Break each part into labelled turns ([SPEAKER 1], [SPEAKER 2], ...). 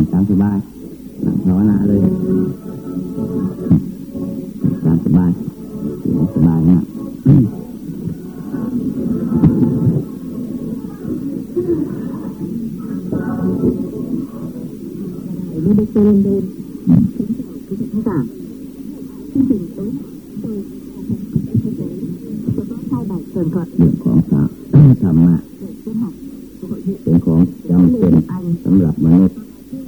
[SPEAKER 1] งตามสบายนั่งภาวนาเลยตามสบายสบายมาก
[SPEAKER 2] ไม่ได้เจริญเดินถึงจะทั้งสามที่สิ่งต้นโดยจะต้องเข้าแบบเกินก่อน
[SPEAKER 1] เรื่องของธรรมะ
[SPEAKER 2] เกิดขึ้นหัก
[SPEAKER 1] เป็นของจำเป็นสำหรับมนุษย์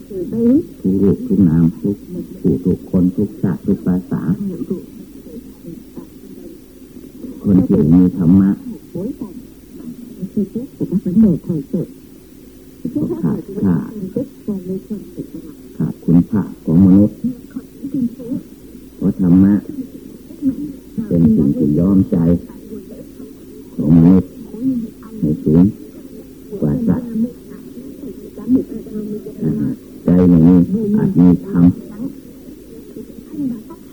[SPEAKER 2] คือได้
[SPEAKER 1] ทุกรูปทุกนามทุกผู้ทุกคนทุกชาติทุกภาษา
[SPEAKER 2] หนึ่งถูก
[SPEAKER 1] คนที่มีธรรมะ
[SPEAKER 2] โอ้ยแต่คือเจ๊ผมว่าเป็นเด็กเคยเกิดเจ๊ขาดขาดเจ๊คนเลยคนติดมา
[SPEAKER 1] ขาดคุณค่าของมนุษย์
[SPEAKER 2] คนที่เป็นเจ๊
[SPEAKER 1] เพราะธรรมะเป็นสิ่งที่ยอมใจของมนุษย์ในสูงกว่าสัตว์ถ้าหากใจไม่มีอาจมีธรรม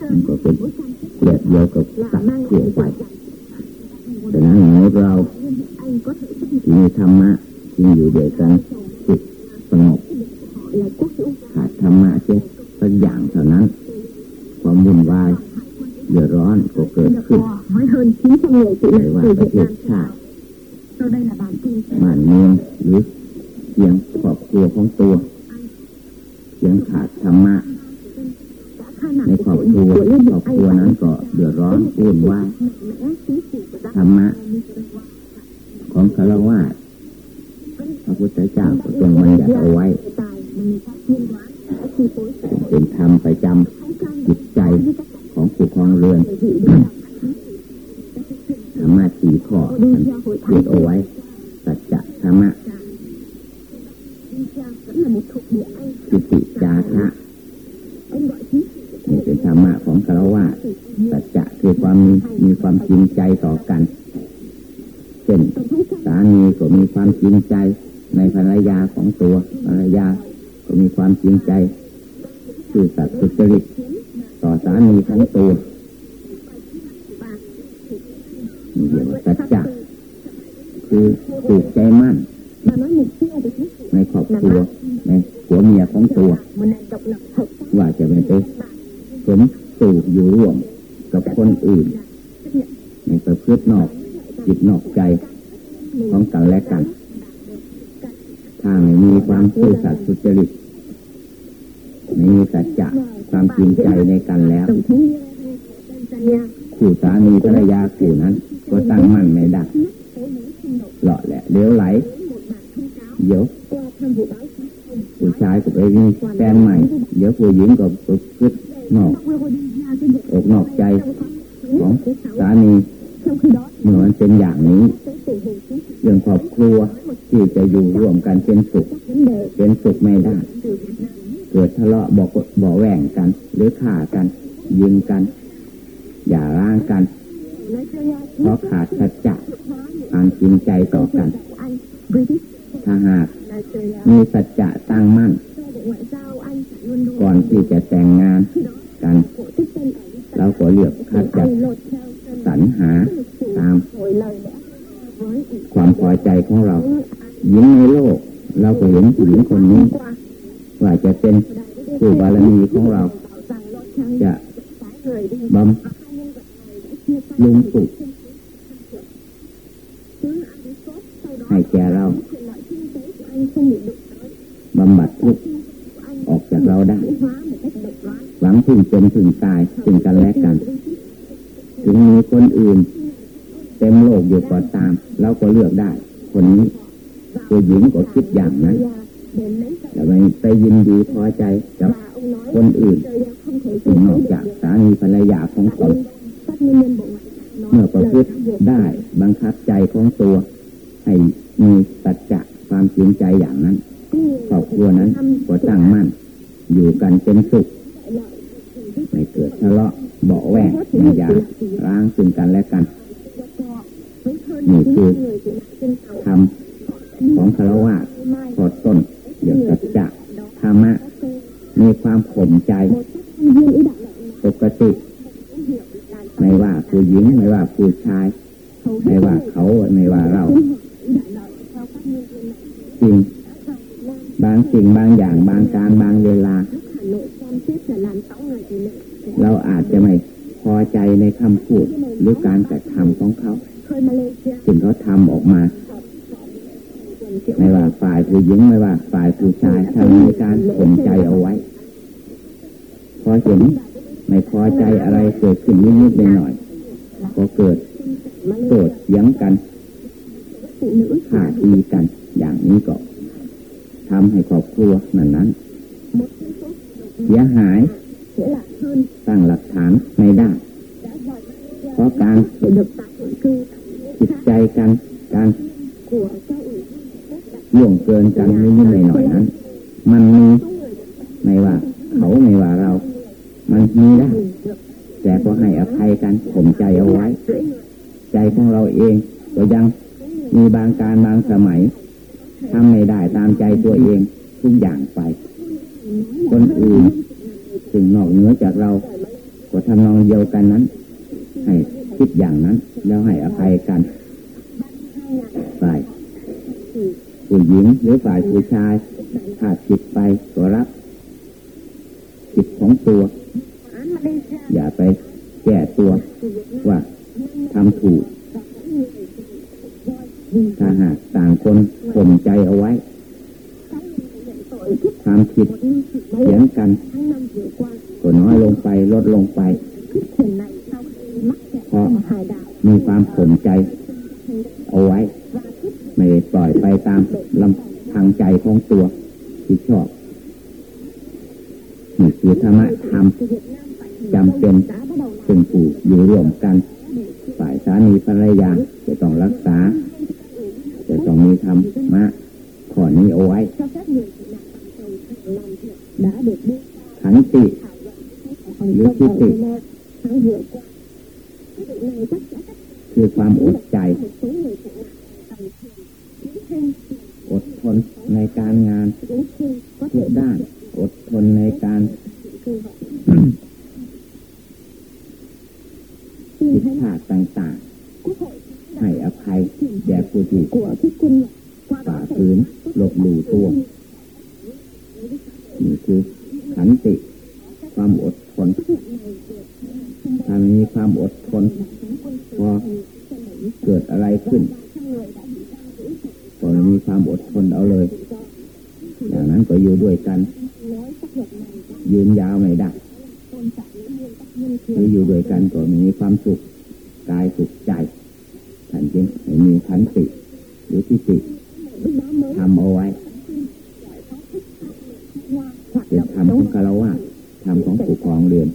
[SPEAKER 1] มันก็เป็นเกลียดเดียวกับสัตว์ทั่วไปดังนั้นมนุษย์เราที่มีธรรมะ รรมะ
[SPEAKER 2] Đi cha vẫn là một thuộc địa Anh
[SPEAKER 1] ปิติจาคะ
[SPEAKER 2] anh gọi chính
[SPEAKER 1] นี่เป็นธรรมะของคารวะสัจจะคือความมีมีความจริงใจต่อกันเช่นสามีก็มีความจริงใจในภรรยาของตัวภรรยาก็มีความจริงใจคือสัตย์สุจริตต่อสามีทั้งตัวนี่เรียกว่าสัจจะคือ ผูกใจมั่น
[SPEAKER 2] mà nói mục tiêu của chính phủ
[SPEAKER 1] ในครอบครัวในหัวเมียของตัว
[SPEAKER 2] một nền độc lập hợp pháp
[SPEAKER 1] ว่าจะไม่ไปสมสู่อยู่ร่วมกับคนอื่นในประพฤตินอกจิตนอกใจของกันและกัน ถ้าไม่มีความซื่อสัตย์สุจริตไม่มีสัจจะความจริงใจในกันแล้ว
[SPEAKER 2] tổng thống Tanzania
[SPEAKER 1] คู่สามีภรรยาคู่นั้น ก็ตั้งมั่นไม่ได้ เลี้ยวไหล เดี๋ยวผู้ชายก็ไปมีแฟนใหม่ เดี๋ยวผู้หญิงก็ประพฤตินอกอกนอกใจของสามี
[SPEAKER 2] trong khi đó
[SPEAKER 1] เมื่อมันเป็นอย่างนี้เรื่องครอบครัวที่จะอยู่ร่วมกันเป็นสุข เป็นสุขไม่ได้ เกิดทะเลาะบอกบอกแหว่งกัน หรือฆ่ากัน ยิงกัน อย่าร้างกัน เพราะขาดสัจจะ ความจริงใจต่อกัน ถ้าหากมีสัจจะตั้งมั่น ก่อนที่จะแต่งงานกัน เราก็เลือกคัดจัดสรรหาตามความพอใจของเราหญิงในโลก เราก็เห็นผู้หญิงคนนี้ ว่าจะเป็นผู้บารมีของเรา จะบำรุงสุข
[SPEAKER 2] chứ Aristotle sau đó
[SPEAKER 1] ให้แก่เรา
[SPEAKER 2] quyền lợi kinh tế của anh không bị đụng tới
[SPEAKER 1] บำบัดทุกข์ออกจากเราได้
[SPEAKER 2] hóa một cách độc đoán
[SPEAKER 1] หวังพึ่งเป็นพึ่งตายซึ่งกันและกัน ถึงมีคนอื่น เต็มโลกอยู่ก็ตาม เราก็เลือกได้ คนนี้ผู้หญิงก็คิดอย่างนั้น
[SPEAKER 2] đến mấy
[SPEAKER 1] แต่ไม่ไปยินดีพอใจกับ
[SPEAKER 2] và ông nói
[SPEAKER 1] คนอื่น
[SPEAKER 2] trời đều không thể
[SPEAKER 1] ซึ่งนอกจากสามีภรรยาของตน
[SPEAKER 2] phát nguyên nhân bộ ngoại
[SPEAKER 1] เมื่อประพฤติได้บังคับใจของตัว ให้มีสัจจะความจริงใจอย่างนั้นครอบครัวนั้นก็ตั้งมั่น อยู่กันเป็นสุขไม่เกิดทะเลาะเบาะแวงไม่อยาร้างซึ่งกันและกัน นี่คือธรรมของคารวะขอดต้นเรื่องสัจจะธรรมะ มีความข่มใจ ปกติ ไม่ว่าผู้หญิงไม่ว่าผู้ชาย ไม่ว่าเขาไม่ว่าเราสิ่งบางสิ่งสิ่งบางอย่างบางการบางเวลา เราอาจจะไม่พอใจในคำพูดหรือการกระทำของเขาสิ่งเขาทำออกมาไม่ว่าฝ่ายผู้หญิงไม่ว่าฝ่ายผู้ชายทำในการข่มใจเอาไว้ พอเห็น ไม่พอใจอะไรเกิดขึ้นนิดๆหน่อยๆก็เกิดโกรธเถียงกันข่าทีกัน อย่างนี้ก็ทำให้ครอบครัวนั้นนั้นเสียหายตั้งหลักฐานไม่ได้ เพราะการจิตใจกันการล่วงเกินกันนิดๆหน่อยๆนั้น มันมีไม่ว่าเขาไม่ว่าเรา มันมีได้แต่ก็ให้อภัยกันข่มใจเอาไว้ ใจของเราเองก็ยังมีบางการบางสมัยทำไม่ได้ตามใจตัวเองทุกอย่างไป คนอื่นถึงนอกเหนือจากเราก็ทำนองเดียวกันนั้น ให้คิดอย่างนั้น แล้วให้อภัยกันฝ่ายผู้หญิงหรือฝ่ายผู้ชายขาดจิตไปก็รับจิตของตัว อย่าไปแก้ตัวว่าทำถูก ถ้าหากต่างคนข่มใจเอาไว้ความคิดเสียงกันก็น้อยลงไปลดลงไปเพราะมีความข่มใจ เอาไว้ ไม่ปล่อยไปตามลำทางใจของตัวที่ชอบนี่คือธรรมะธรรม จำเป็นซึ่งผู้อยู่ร่วมกัน ฝ่ายสามีภรรยาจะต้องรักษา จะต้องมีธรรมะข้อนี้เอาไว้ขันติหรือทิฏฐิคือความอดใจ อดทนในการงานทุกด้าน อดทนในการผิด พลาดต่างๆ ให้อภัยแก่ผู้ที่ฝ่าฝืนหลบหลู่ตัวนี่คือขันติความอดทนถ้ามีความอดทนพอเกิดอะไรขึ้นก็มีความอดทนเอาเลย อย่างนั้นก็อยู่ด้วยกัน ยืนยาวไม่ได้ หรืออยู่ด้วยกันก็มีความสุขกายสุขใจท่านจึงมีขันติหรือทิฏฐิทำเอาไว้เป็นธรรมของคารวะธรรมของผู้ครองเรือน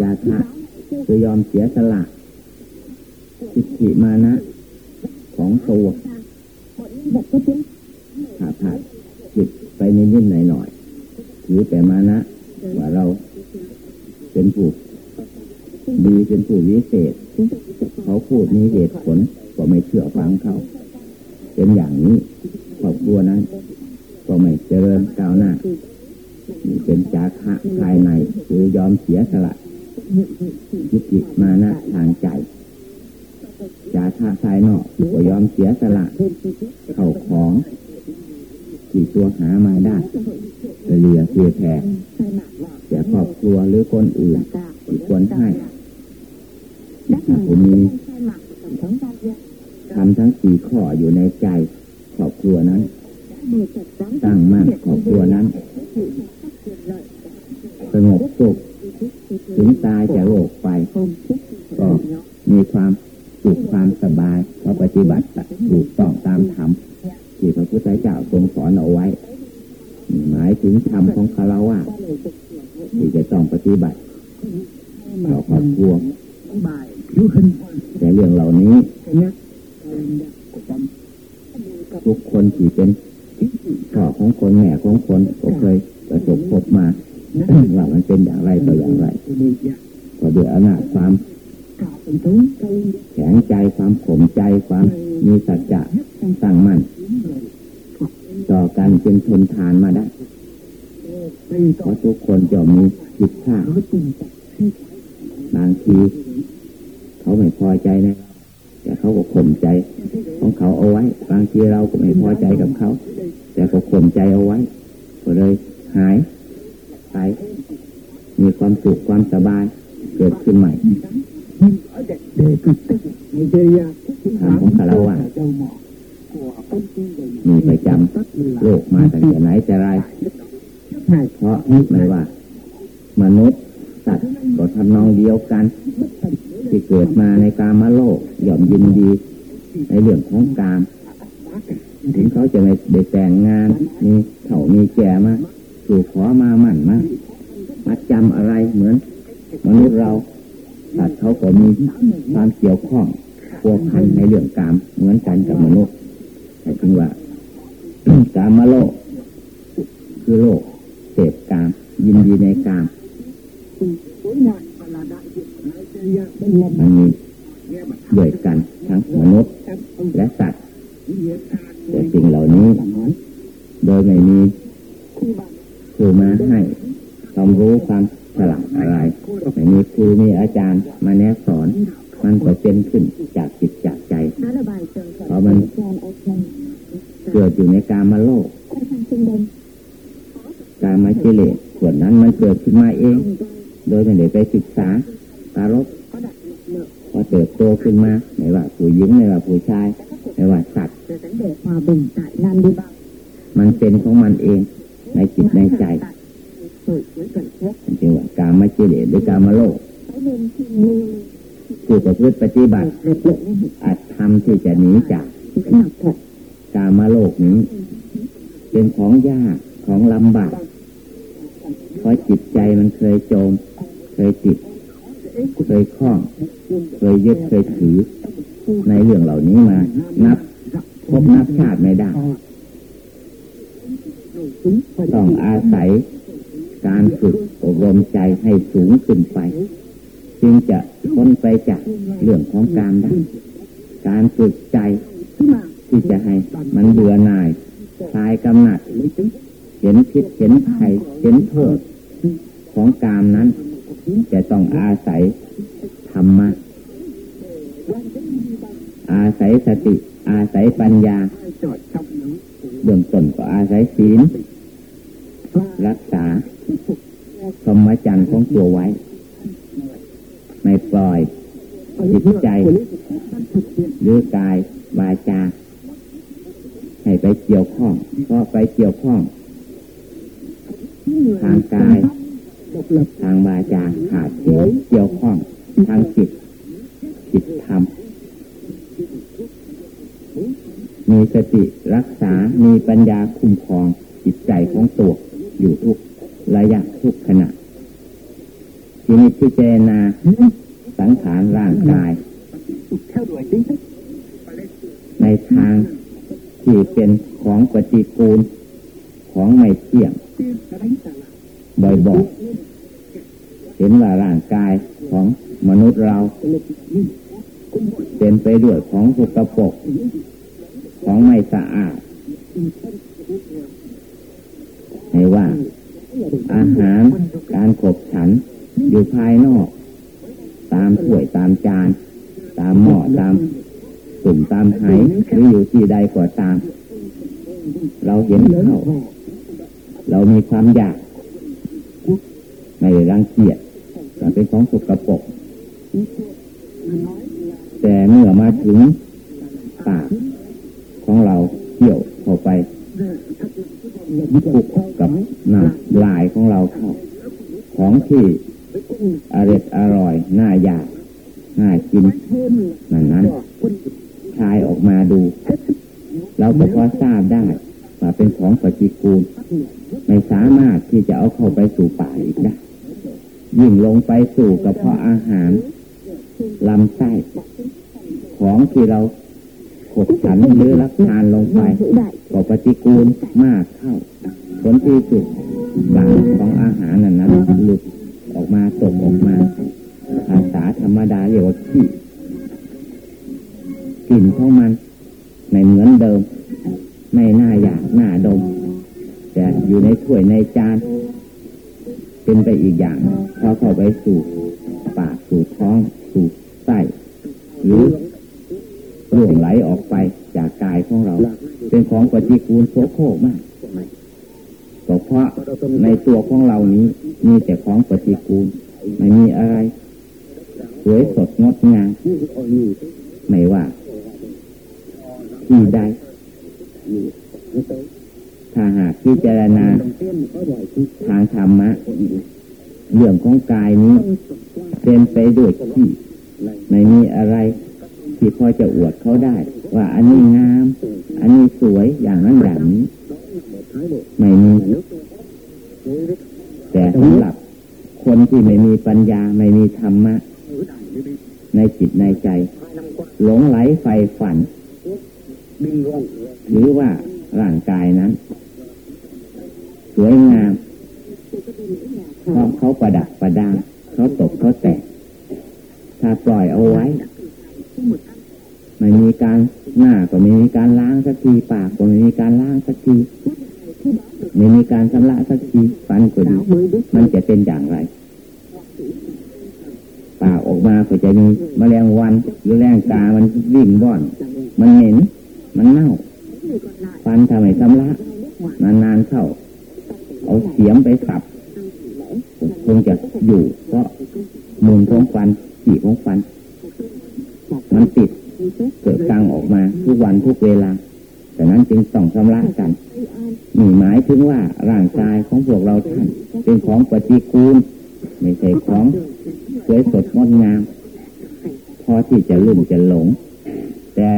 [SPEAKER 1] จาคะคือยอมเสียสละทิฏฐิมานะ ของตัวขาดขาดจิตไปนิดๆหน่อยๆถือแต่มานะว่าเรา เป็นผู้ดีเป็นผู้วิเศษ เขาพูดมีเหตุผลก็ไม่เชื่อฟังเขาเป็นอย่างนี้ครอบครัวนั้น ก็ไม่เจริญก้าวหน้าเป็นจาคะภายในคือยอมเสียสละยิจิมานะทางใจจาคะภายนอกก็ยอมเสียสละ เข้าของ ที่ตัวหามาได้เหลือเสียแผ่แต่ครอบครัวหรือคนอื่นที่ควรให้ถ้าผมมีทำทั้งสี่ข้ออยู่ในใจครอบครัวนั้นตั้งมั่นครอบครัวนั้นสงบสุขถึงตายจะโรคไปก็มีความสุขความสบายเพราะปฏิบัติถูกต้องตามธรรม ที่พระพุทธเจ้าทรงสอนเอาไว้ หมายถึงธรรมของคารวะที่จะต้องปฏิบัติต่อครอบครัวแต่เรื่องเหล่านี้ทุกคนที่เป็นพ่อของคนแม่ของคนก็เคยประสบพบมาว่ามันเป็นอย่างไรต่ออย่างไรก็ด้วยอำนาจความแข็งใจความข่มใจความมีสัจจะตั้งมั่น ต่อกันเป็นทนทานมาได้เพราะทุกคนจะมีจิตข้าบางที เขาไม่พอใจนะ แต่เขาก็ข่มใจ ของเขาเอาไว้ บางทีเราก็ไม่พอใจกับเขา แต่ก็ข่มใจเอาไว้ ก็เลยหายไปมีความสุขความสบายเกิดขึ้นใหม่ทางของคารวะ มีประจำโลกมาตั้งแต่ไหนแต่ไรเพราะไม่ว่า มนุษย์สัตว์ก็ทำนองเดียวกัน ที่เกิดมาในกามโลกย่อมยินดี ในเรื่องของกามถึงเขาจะไม่ได้แต่งงานมีเขามีแก่มาสู่ขอมาหมั่นมามาจำอะไรเหมือน มนุษย์เราสัตว์เขาก็มีความเกี่ยวข้องพัวพันในเรื่องกามเหมือนกันกับมนุษย์ แต่ถึงว่ากามโลก คือโลกเสพกาม ยินดีในกามมันมีด้วยกันทั้งมนุษย์และสัตว์แต่สิ่งเหล่านี้ โดยไม่มีครูมาให้ความรู้ความฉลาดอะไรไม่มีครูมีอาจารย์มาแนะสอน มันก็เป็นขึ้นจากจิตจากใจเพราะมันเกิดอยู่ในกามาโลกกามาเจเลสส่วนนั้นมันเกิดขึ้นมาเอง โดยไม่ได้ไปศึกษาตารบพอเติบโตขึ้นมาไม่ว่าผู้หญิงไม่ว่าผู้ชายไม่ว่าสัตว์มันเป็นของมันเองในจิตในใจจึงว่ากามาเจเลสหรือกามาโลก ผู้ประพฤติปฏิบัติอาจทำที่จะหนีจากกามาโลกนี้ เป็นของยากของลำบากเพราะจิตใจมันเคยโจม เคยติด เคยคล้อง เคยยึดเคยถือ ในเรื่องเหล่านี้มา นับพบนับชาติไม่ได้ ต้องอาศัยการฝึกอบรมใจให้สูงขึ้นไป จึงจะพ้นไปจากเรื่องของการได้การฝึกใจที่จะให้มันเบื่อหน่ายคลายกำหนัด เห็นพิษเห็นภัยเห็นโทษของกามนั้น จะต้องอาศัยธรรมะ อาศัยสติ อาศัยปัญญาเบื้องต้นก็อาศัยศีล รักษาสมจันทร์ของตัวไว้ ไม่ปล่อยจิตใจ หรือกายวาจาให้ไปเกี่ยวข้องเพราะไปเกี่ยวข้อง ทางกาย ทางวาจาขาดเสียเกี่ยวข้อง ทางจิต จิตธรรม มีสติรักษา มีปัญญาคุ้มครองจิตใจของตัวอยู่ทุกระยะทุกขณะ ทีนี้พิจารณาสังขารร่างกาย ในทางที่เป็นของปฏิกูลของไม่เที่ยง บ่อยๆเห็นว่าร่างกายของมนุษย์เรา เป็นไปด้วยของสกปรกของไม่สะอาดไม่ว่าอาหารการขบฉัน อยู่ภายนอก ตามถ้วยตามจาน ตามหม้อตามสุ่มตามไหหรืออยู่ที่ใดก็ตาม เราเห็นเข้าเรามีความอยากไม่รังเกียจมันเป็นของสกปรกแต่เมื่อมาถึงปากของเราเกี่ยวเข้าไปคุกกับน้ำลายของเราเข้าของที่ อร่อยอร่อยน่าอยากน่ากินนั่นนั้นชายออกมาดู เราก็พอทราบได้ว่าเป็นของปฏิกูล ไม่สามารถที่จะเอาเข้าไปสู่ป่าอีกได้ยิ่งลงไปสู่กระเพาะอาหารลำไส้ของที่เราขดฉันหรือรับทานลงไปก็ปฏิกูลมากเข้าผลที่สุดบางของอาหารนั้นนั้นหลุด ออกมาตกออกมาภาษาธรรมดาเรียกว่าขี้กลิ่นของมันไม่เหมือนเดิม ไม่น่าอยากน่าดม แต่อยู่ในถ้วยในจาน เป็นไปอีกอย่างพอเข้าไปสู่ปากสู่ท้องสู่ไส้หรือล่วงไหลออกไปจากกายของเรา เป็นของปฏิกูลโสโครกมาก ก็เพราะในตัวของเรานี้มีแต่ของปฏิกูลไม่มีอะไรสวยสดงดงามไม่ว่าที่ใดถ้าหากพิจารณาทางธรรมะเรื่องของกายนี้เป็นไปด้วยที่ไม่มีอะไร ที่พอจะอวดเขาได้ ว่าอันนี้งาม อันนี้สวยอย่างนั้นอย่างนี้ ไม่มีแต่สำหรับคนที่ไม่มีปัญญาไม่มีธรรมะ ในจิตในใจ หลงไหลไฟฝันหรือว่าร่างกายนั้น สวยงามเพราะเขาประดับประดาเขาตกเขาแตกถ้าปล่อยเอาไว้ไม่มีการหน้าก็ไม่มีการล้างสักทีปากก็ไม่มีการล้างสักที ไม่มีการชำระสักทีฟันก็ดีมันจะเป็นอย่างไรป่าออกมาก็จะมีมแมลงวันหรือแรงกา มันวิ่งว่อน มันเหม็น มันเน่า ฟันทำให้ชำระนานๆเข้า เอาเสียมไปสับคงจะอยู่เพราะมุมของฟันขีของฟัน มันติดเกิดกลางออกมาทุกวันทุกเวลา แต่นั้นจึงต้องชำระกันนี่หมายถึงว่าร่างกายของพวกเราท่านเป็นของปฏิกูลไม่ใช่ของสวยสดงดงาม พอที่จะลุ่มจะหลง แต่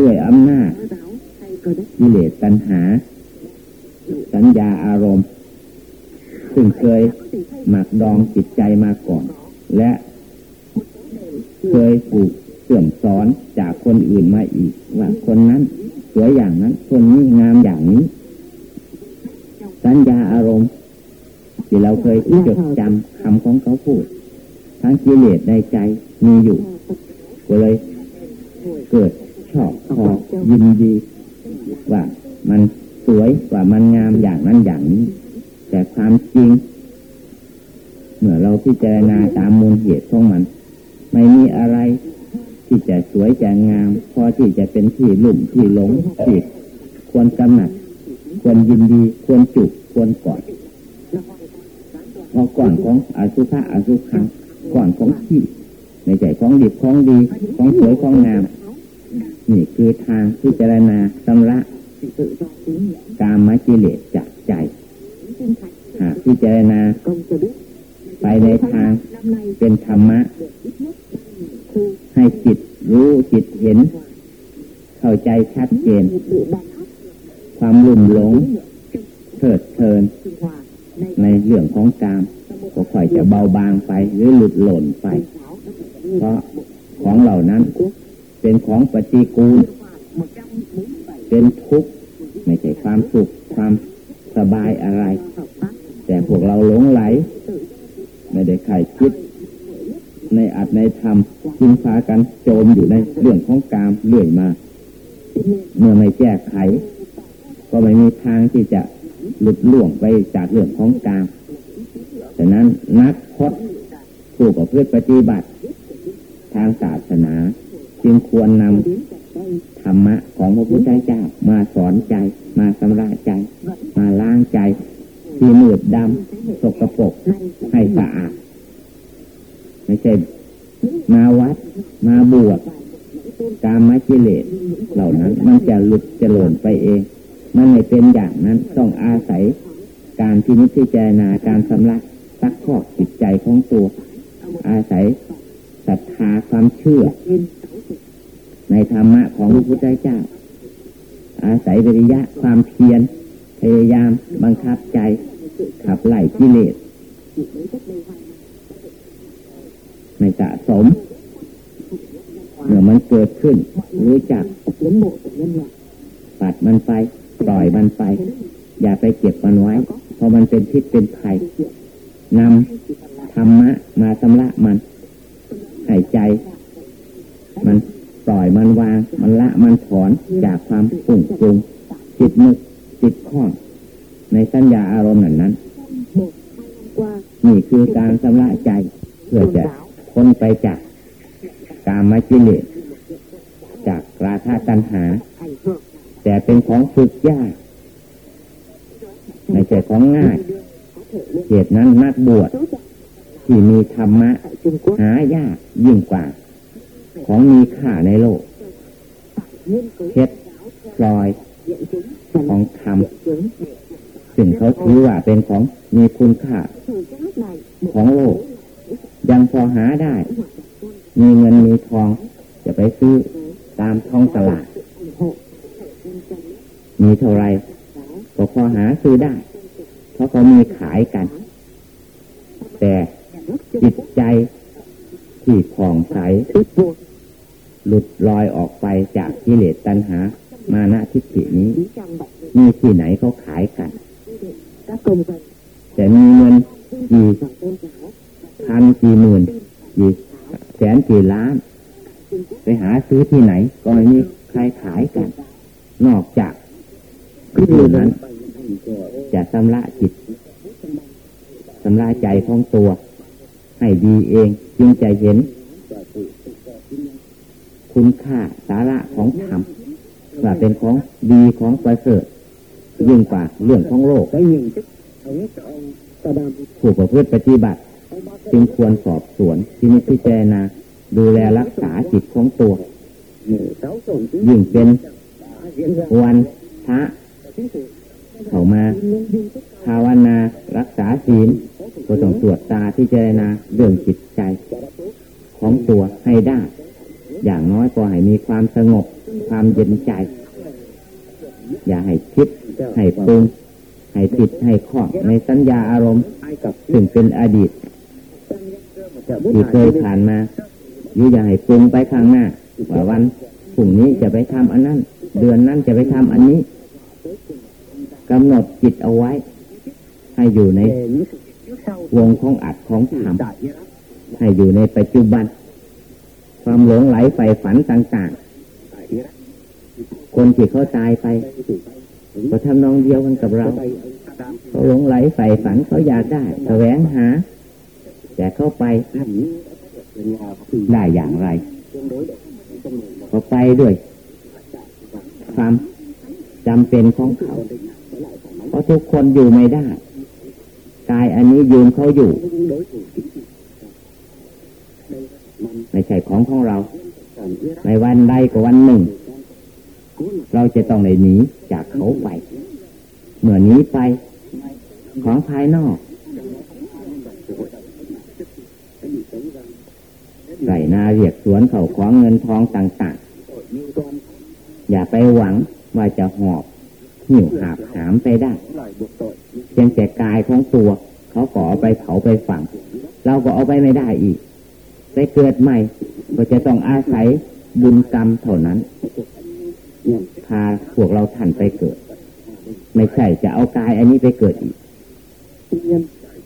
[SPEAKER 1] ด้วยอำนาจกิเลสตัณหา สัญญาอารมณ์ ซึ่งเคยหมักดองจิตใจมาก่อน และเคยถูกเสื่อมสอนจากคนอื่นมาอีก ว่าคนนั้น สวยอย่างนั้นคนนี้งามอย่างนี้ สัญญาอารมณ์ ที่เราเคยจดจำคำของเขาพูด ทั้งกิเลสในใจมีอยู่ ก็เลยเกิดชอบพอยินดี ว่ามันสวยว่ามันงามอย่างนั้นอย่างนี้ แต่ความจริง เมื่อเราพิจารณาตามมูลเหตุของมัน ไม่มีอะไร ที่จะสวยจะงาม พอที่จะเป็นที่ลุ่มที่หลงที่ควรกำหนัด ควรยินดี ควรจุกควรกอดพอก่อนของอาสุภะอาสุขังก่อนของที่ในใจของดีของดี ของสวยของงาม นี่คือทางพิจารณาสำระกามกิเลสจากใจหากพิจารณาไปในทางเป็นธรรมะ ให้จิตรู้จิตเห็น เข้าใจชัดเจน ความลุ่มหลงเถิดเทิน ในเรื่องของกามก็ค่อยจะเบาบางไปหรือหลุดหล่นไป เพราะของเหล่านั้น เป็นของปฏิกูลเป็นทุกข์ไม่ใช่ความสุขความสบายอะไร แต่พวกเราหลงไหล ไม่ได้ใครคิด ในอัดในธรรมจึงพากันโจมอยู่ในเรื่องของกามเรื่อยมา เมื่อไม่แก้ไข ก็ไม่มีทางที่จะหลุดล่วงไปจากเรื่องของกามฉะนั้นนักพจน์ผู้กับเพื่อปฏิบัติ ทางศาสนา จึงควรนำธรรมะของพระพุทธเจ้ามาสอนใจ มาสำราญใจ มาล้างใจ ที่มืดดำสกปรกให้สะอาด ไม่ใช่มาวัด มาบวชการมากิเลสเหล่านั้น มันจะหลุดจะหล่นไปเอง มันไม่เป็นอย่างนั้นต้องอาศัย การที่นิพพานาการสำลักซักพอกจิตใจของตัว อาศัยศรัทธาความเชื่อ ในธรรมะของพระพุทธเจ้า อาศัยวิริยะความเพียรพยายามบังคับใจขับไล่กิเลส ไม่สะสมเมื่อมันเกิดขึ้นรู้จักปัดมันไป ปล่อยมันไป อย่าไปเก็บมันไว้ เพราะมันเป็นพิษเป็นภัยนำธรรมะ มาชำระมันหายใจ มันปล่อยมันวาง มันละมันถอนจากความปุ่งปรุงจิตนึกจิตข้องในสัญญาอารมณ์นั้นนั้นนี่คือการชำระใจ เพื่อจะ พ้นไปจากกามกิเลสจากราธาตัณหา แต่เป็นของฝึกยากไม่ใช่ของง่ายเหตุนั้นนักบวชที่มีธรรมะ หายากยิ่งกว่า ของมีค่าในโลกเพชรพลอยของธรรมสิ่งเขาถือว่าเป็นของมีคุณค่าของโลก พอหาได้ มีเงินมีทองจะไปซื้อตามท้องตลาด มีเท่าไรก็พอหาซื้อได้ เพราะเขามีขายกัน แต่จิตใจที่ผ่องใสหลุดลอยออกไปจากกิเลสตัณหา มานะทิฏฐินี้ มีที่ไหนเขาขายกัน แต่มีเงินกี่ พันกี่หมื่นกี่แสนกี่ล้าน ไปหาซื้อที่ไหน ก็ไม่มีใครขายกัน นอกจากคือนั้น จะสำละจิตสำละใจของตัว ให้ดีเองจึงจะเห็น คุณค่าสาระของธรรมว่าเป็นของดีของประเสริฐยิ่งกว่าเรื่องของโลกผู้ประพฤติปฏิบัติ จึงควรสอบสวนที่นิพิจารณาดูแลรักษาจิตของตัวยิ่งเป็นวันพระเข้ามาภาวนารักษาศีลก็ต้องตรวจตาที่เจรณาเรื่องจิตใจ ของตัวให้ได้ อย่างน้อยก็ให้มีความสงบ ความเย็นใจ อย่าให้คิด ให้ปรุง ให้ติดให้ข้อในสัญญาอารมณ์ ซึ่งเป็นอดีต ที่เคยผ่านมาอยู่อย่าให้ปรุงไปข้างหน้าว่าวันพรุ่งนี้จะไปทำอันนั้น เดือนนั้นจะไปทำอันนี้กำหนดจิตเอาไว้ ให้อยู่ในวงของอัดของธรรมให้อยู่ในปัจจุบัน ความหลงไหลไปฝันต่างๆ คนที่เขาตายไปก็ทำนองเดียวกันกับเราเขาหลงไหลใฝ่ฝันเขาอยากได้แสวงหา แต่เข้าไปได้อย่างไรเขาไปด้วยความจำเป็นของเขาเพราะทุกคนอยู่ไม่ได้กายอันนี้ยืมเขาอยู่ ไม่ใช่ของของเรา ในวันใดก็วันหนึ่ง เราจะต้องหนีจากเขาไป เมื่อนี้ไป ของภายนอก ไก่นาเรียกสวนเขาของเงินทองต่างๆ อย่าไปหวังว่าจะหอบหิวหาบหามไปได้เพียงแต่กายของตัว เขาก่อไปเผาไปฝัง เราก็เอาไปไม่ได้อีก ไปเกิดใหม่ ก็จะต้องอาศัยบุญกรรมเท่านั้นพาพวกเราท่านไปเกิด ไม่ใช่จะเอากายอันนี้ไปเกิดอีก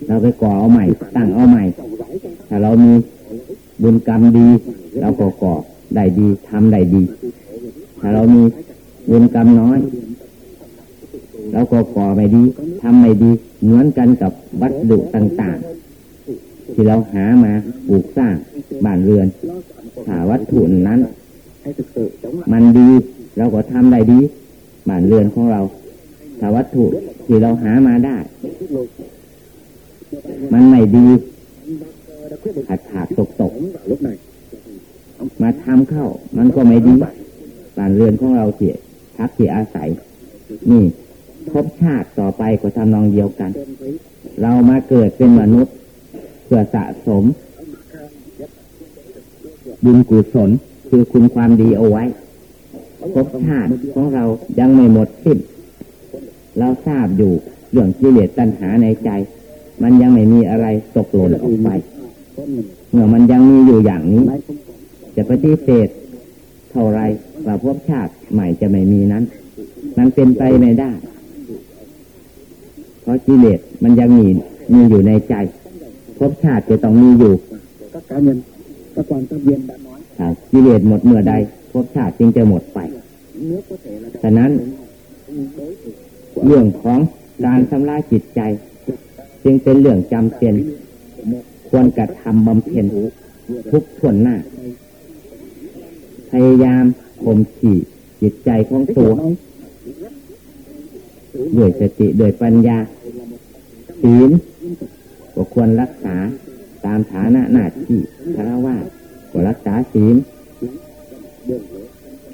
[SPEAKER 1] เราไปก่อเอาใหม่ ตั้งเอาใหม่ ถ้าเรามี บุญกรรมดีเราก็ก่อได้ดีทำได้ดี ถ้าเรามีบุญกรรมน้อยเราก็ก่อไม่ดีทำไม่ดี เหมือนกันกับวัสดุต่างๆ ที่เราหามาปลูกสร้างบ้านเรือนถ้าวัตถุนั้น มันดีเราก็ทำได้ดีบ้านเรือนของเราถ้าวัตถุที่เราหามาได้ มันไม่ดี ขาดขาดตกตกมาทำเข้า มันก็ไม่ดีบ้านเรือนของเราเสียทักเสียอาศัย นี่พบชาติต่อไปก็ทำนองเดียวกัน เรามาเกิดเป็นมนุษย์เพื่อสะสม บุญกุศลคือคุณความดีเอาไว้พบชาติของเรายังไม่หมดสิ้น เราทราบอยู่เรื่องกิเลสตัณหาในใจ มันยังไม่มีอะไรตกหล่นออกไป เมื่อมันยังมีอยู่อย่างนี้ จะปฏิเสธเท่าไรว่าพบชาติใหม่จะไม่มีนั้น มันเป็นไปไม่ได้ เพราะกิเลสมันยังมีมีอยู่ในใจพบชาติจะต้องมีอยู่ก็การเงินก็ความตะเวียนแบบน้อยกิเลสหมดเมื่อใดพบชาติจึงจะหมดไปฉะนั้น เรื่องของการชำระจิตใจ จึงเป็นเรื่องจำเป็น ควรกระทำบำเพ็ญทุกทวนหน้า พยายามคมขี่จิตใจของตัวด้วยสติด้วยปัญญาศีลก็ควรรักษาตามฐานะหน้าที่คารวะก็รักษาศีล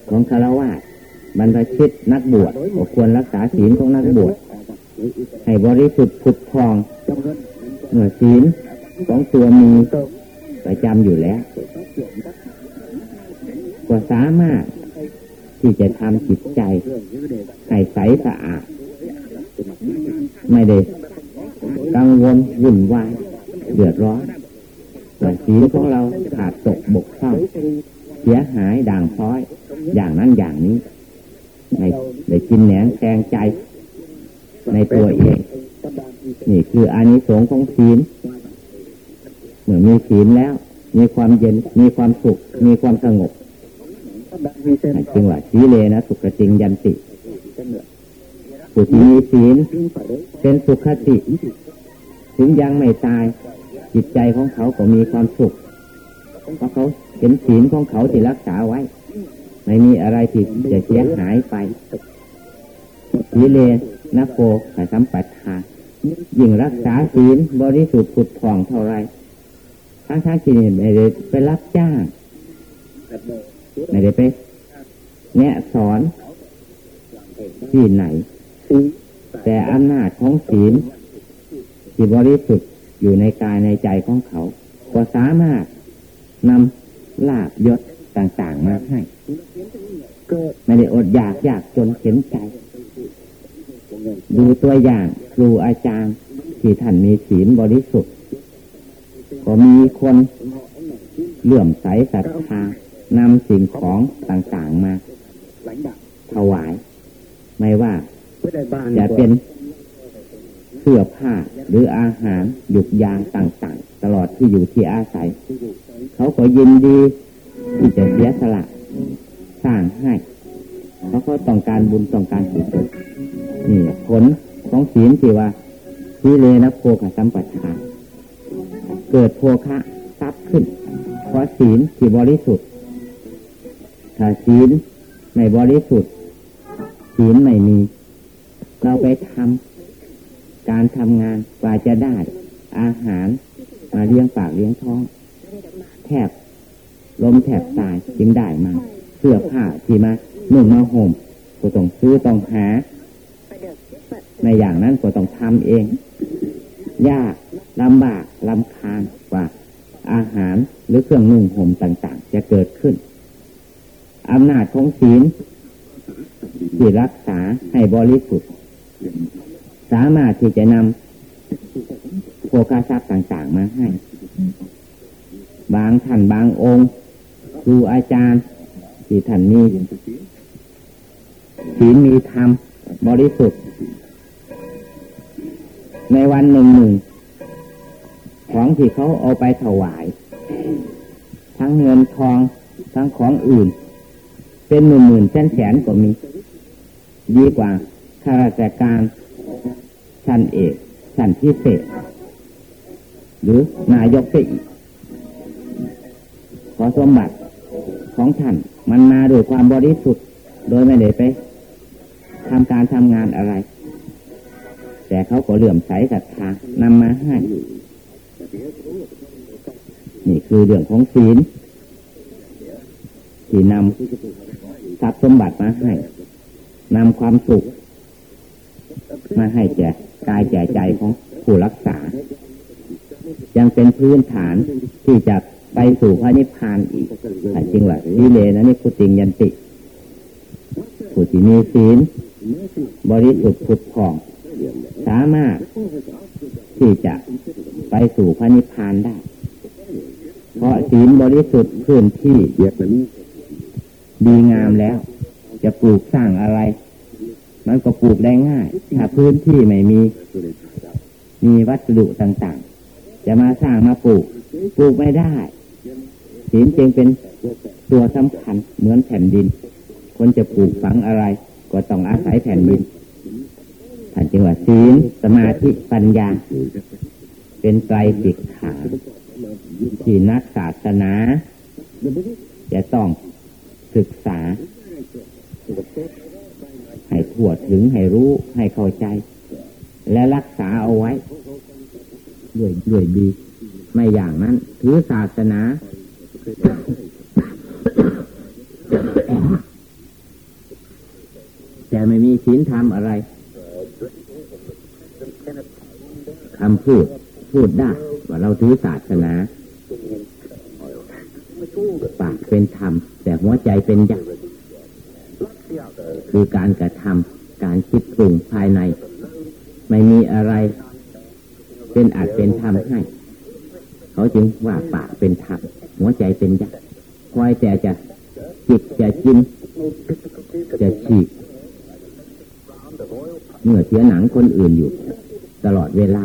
[SPEAKER 1] ของคารวะบรรพชิตนักบวชก็ควรรักษาศีลของนักบวชให้บริสุทธิ์ผุดพองเมื่อศีล ของตัวมีประจำอยู่แล้ว ก็สามารถที่จะทำจิตใจให้ใสสะอาด ไม่ได้กังวลวุ่นวายเดือดร้อนแต่ศีลของเราขาดตกบกพร่องเสียหายด่างพร้อย อย่างนั้นอย่างนี้ในได้กินแหนงแทงใจ ในตัวเอง นี่คืออานิสงส์ของศีล เมื่อมีศีลแล้ว มีความเย็นมีความสุข มีความสงบจึงว่าสีเลนะสุขจริงยันติผู้ที่มีศีลเป็นสุขติ ถึงยังไม่ตาย จิตใจของเขาก็มีความสุขเพราะเขาเห็นศีลของเขาที่รักษาไว้ ไม่มีอะไรที่จะเสียหายไปสีเลนะโกขัสัมปัฏฐานยิ่งรักษาศีลบริสุทธิ์ผุดผ่องเท่าไร ทั้งทั้งที่ไม่ได้ไปรับจ้างไม่ได้ไปแนะสอนที่ไหน แต่อำนาจของศีลที่บริสุทธิ์อยู่ในกายในใจของเขา ก็สามารถนำลาบยศต่างๆมาให้ไม่ได้อดอยากอยากจนเข็นใจ ดูตัวอย่างครูอาจารย์ที่ท่านมีศีลบริสุทธิ์ ก็มีคนเลื่อมใสศรัทธานำสิ่งของต่างๆมาถวาย ไม่ว่าจะเป็นเสื้อผ้าหรืออาหารหยุกยางต่างๆ ตลอดที่อยู่ที่อาศัย เขาก็ยินดีที่จะเสียสละสร้างให้เพราะเขาต้องการบุญต้องการกุศลนี่ผลของศีลที่ว่าสีเลนะโภคสัมปทาน เกิดโภคะทรัพย์ขึ้น เพราะศีลที่บริสุทธิ์ ถ้าศีลไม่บริสุทธิ์ ศีลไม่มี เราไปทำการทำงานกว่าจะได้ อาหารมาเลี้ยงปากเลี้ยงท้อง แทบลมแทบตายจึงได้มาเสื้อผ้าที่มาหนุ่งมาห่มก็ต้องซื้อต้องหาในอย่างนั้นก็ต้องทำเอง ยากลำบากลำคาญกว่า อาหารหรือเครื่องนุ่งห่มต่าง ๆ จะเกิดขึ้นอำนาจของศีลที่รักษาให้บริสุทธิ์สามารถที่จะนำโภคาทรัพย์ต่าง ๆ มาให้ บางท่านบางองค์ครูอาจารย์ ที่ท่านมีศีลมีธรรมบริสุทธิ์ ในวันหนึ่งหนึ่งของที่เขาเอาไปถวาย ทั้งเงินทองทั้งของอื่น เป็นหมื่นหมื่นแสนแสนก็มี ดีกว่าข้าราชการชั้นเอกชั้นพิเศษ หรือนายกเสียอีกขอสมบัติของท่านมันมาโดยความบริสุทธิ์ โดยไม่ได้ไปทำการทำงานอะไร แต่เขาก็เหลื่อมใสศรัทธานำมาให้นี่คือเรื่องของศีลที่นำทรัพย์สมบัติมาให้นำความสุข มาให้แก่กายแก่ใจของผู้รักษา ยังเป็นพื้นฐานที่จะไปสู่พระนิพพานอีกจริงว่าวิเลนะนี่พุติงยันติผู้ที่มีศีลบริสุทธิ์ผุดผ่อง สามารถที่จะไปสู่พระนิพพานได้ เพราะศีลบริสุทธิ์พื้นที่ดีงามแล้ว จะปลูกสร้างอะไร มันก็ปลูกได้ง่าย ถ้าพื้นที่ไม่มี มีวัสดุต่างๆ จะมาสร้างมาปลูก ปลูกไม่ได้ศีลจึงเป็นตัวสำคัญเหมือนแผ่นดิน คนจะปลูกฝังอะไร ก็ต้องอาศัยแผ่นดิน ท่านจึงว่าศีลสมาธิปัญญา เป็นไตรปิกขาที่นักศาสนา จะต้องศึกษา ให้ทั่วถึงให้รู้ให้เข้าใจ และรักษาเอาไว้ด้วยด้วยดี ไม่อย่างนั้น ถือศาสนาแต่ไม่มีศีลธรรมอะไร คำพูด พูดได้ว่าเราถือศาสนาปากเป็นธรรม แต่หัวใจเป็นยักษ์คือการกระทำการคิดปรุงภายใน ไม่มีอะไร เป็นอาจเป็นธรรมให้ เขาจึงว่าปากเป็นธรรม หัวใจเป็นยักษ์คอยแต่จะจิตจะกินจะฉีกเมื่อเสียหนังคนอื่นอยู่ ตลอดเวลา